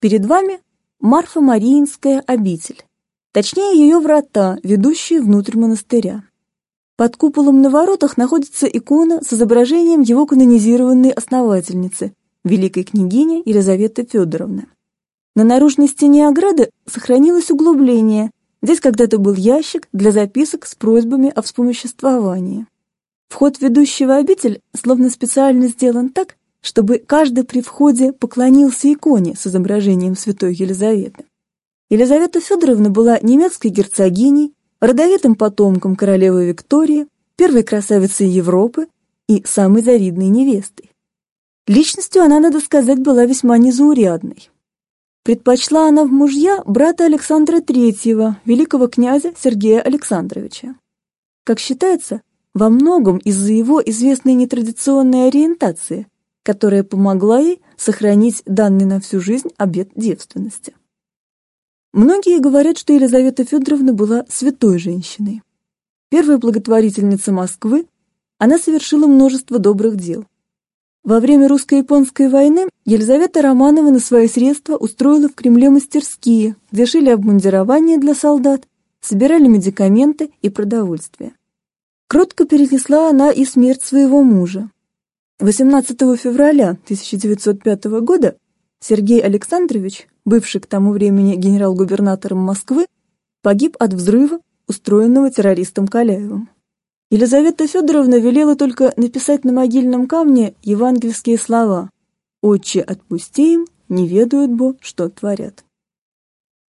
Перед вами Марфа-Мариинская обитель, точнее ее врата, ведущие внутрь монастыря. Под куполом на воротах находится икона с изображением его канонизированной основательницы, великой княгини Елизаветы Федоровны. На наружной стене ограды сохранилось углубление. Здесь когда-то был ящик для записок с просьбами о вспомоществовании. Вход ведущий в обитель словно специально сделан так, чтобы каждый при входе поклонился иконе с изображением святой Елизаветы. Елизавета Федоровна была немецкой герцогиней, родовитым потомком королевы Виктории, первой красавицей Европы и самой завидной невестой. Личностью она, надо сказать, была весьма незаурядной. Предпочла она в мужья брата Александра III, великого князя Сергея Александровича. Как считается, во многом из-за его известной нетрадиционной ориентации, которая помогла ей сохранить данный на всю жизнь обет девственности. Многие говорят, что Елизавета Федоровна была святой женщиной. Первая благотворительница Москвы, она совершила множество добрых дел. Во время русско-японской войны Елизавета Романова на свои средства устроила в Кремле мастерские, где шили обмундирование для солдат, собирали медикаменты и продовольствие. Кротко перенесла она и смерть своего мужа. 18 февраля 1905 года Сергей Александрович, бывший к тому времени генерал-губернатором Москвы, погиб от взрыва, устроенного террористом Каляевым. Елизавета Федоровна велела только написать на могильном камне евангельские слова «Отче, отпусти им, не ведают бо, что творят».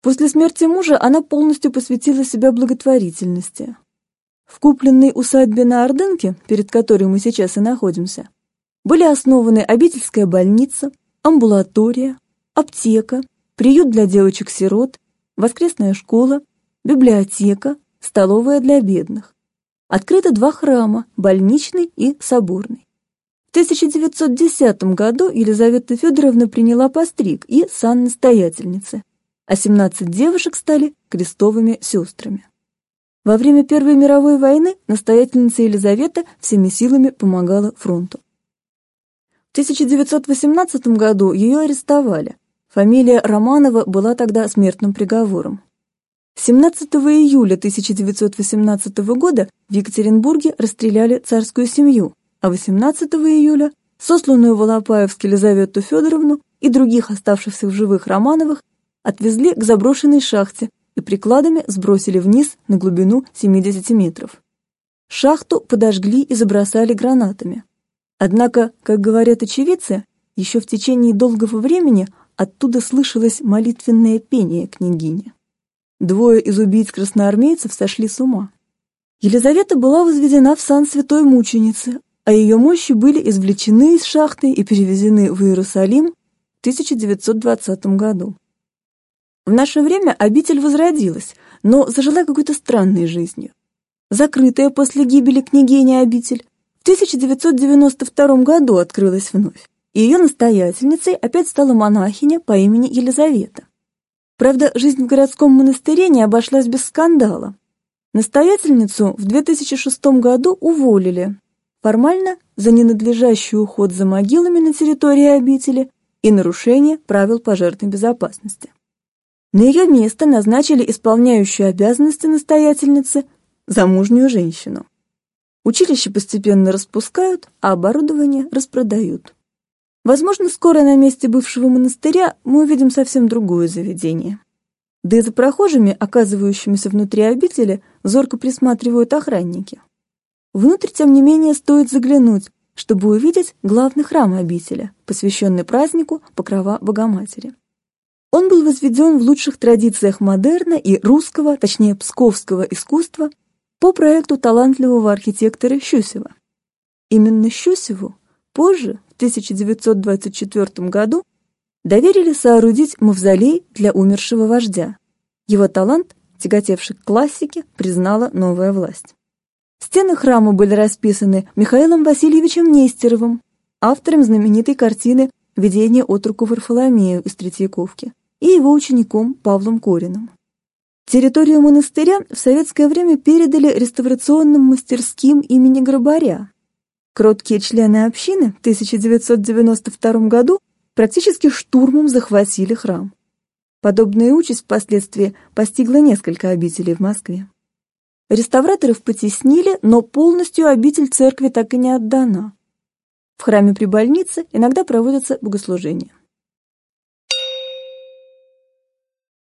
После смерти мужа она полностью посвятила себя благотворительности. В купленной усадьбе на Ордынке, перед которой мы сейчас и находимся, были основаны обительская больница, амбулатория, аптека, приют для девочек-сирот, воскресная школа, библиотека, столовая для бедных. Открыто два храма – больничный и соборный. В 1910 году Елизавета Федоровна приняла постриг и сан настоятельницы, а 17 девушек стали крестовыми сестрами. Во время Первой мировой войны настоятельница Елизавета всеми силами помогала фронту. В 1918 году ее арестовали. Фамилия Романова была тогда смертным приговором. 17 июля 1918 года в Екатеринбурге расстреляли царскую семью, а 18 июля сосланную Волопаевск Елизавету Федоровну и других оставшихся в живых Романовых отвезли к заброшенной шахте и прикладами сбросили вниз на глубину 70 метров. Шахту подожгли и забросали гранатами. Однако, как говорят очевидцы, еще в течение долгого времени оттуда слышалось молитвенное пение княгини. Двое из убийц-красноармейцев сошли с ума. Елизавета была возведена в сан святой мученицы, а ее мощи были извлечены из шахты и перевезены в Иерусалим в 1920 году. В наше время обитель возродилась, но зажила какой-то странной жизнью. Закрытая после гибели княгини обитель 1992 году открылась вновь, и ее настоятельницей опять стала монахиня по имени Елизавета. Правда, жизнь в городском монастыре не обошлась без скандала. Настоятельницу в 2006 году уволили. Формально за ненадлежащий уход за могилами на территории обители и нарушение правил пожарной безопасности. На ее место назначили исполняющую обязанности настоятельницы замужнюю женщину. Училище постепенно распускают, а оборудование распродают. Возможно, скоро на месте бывшего монастыря мы увидим совсем другое заведение. Да и за прохожими, оказывающимися внутри обители, зорко присматривают охранники. Внутрь, тем не менее, стоит заглянуть, чтобы увидеть главный храм обители, посвященный празднику Покрова Богоматери. Он был возведен в лучших традициях модерна и русского, точнее псковского искусства по проекту талантливого архитектора Щусева. Именно Щусеву позже 1924 году доверили соорудить мавзолей для умершего вождя. Его талант, тяготевший к классике, признала новая власть. Стены храма были расписаны Михаилом Васильевичем Нестеровым, автором знаменитой картины «Видение от руку Варфоломею» из Третьяковки, и его учеником Павлом Кориным. Территорию монастыря в советское время передали реставрационным мастерским имени Грабаря, Кроткие члены общины в 1992 году практически штурмом захватили храм. Подобная участь впоследствии постигла несколько обителей в Москве. Реставраторов потеснили, но полностью обитель церкви так и не отдана. В храме при больнице иногда проводятся богослужения.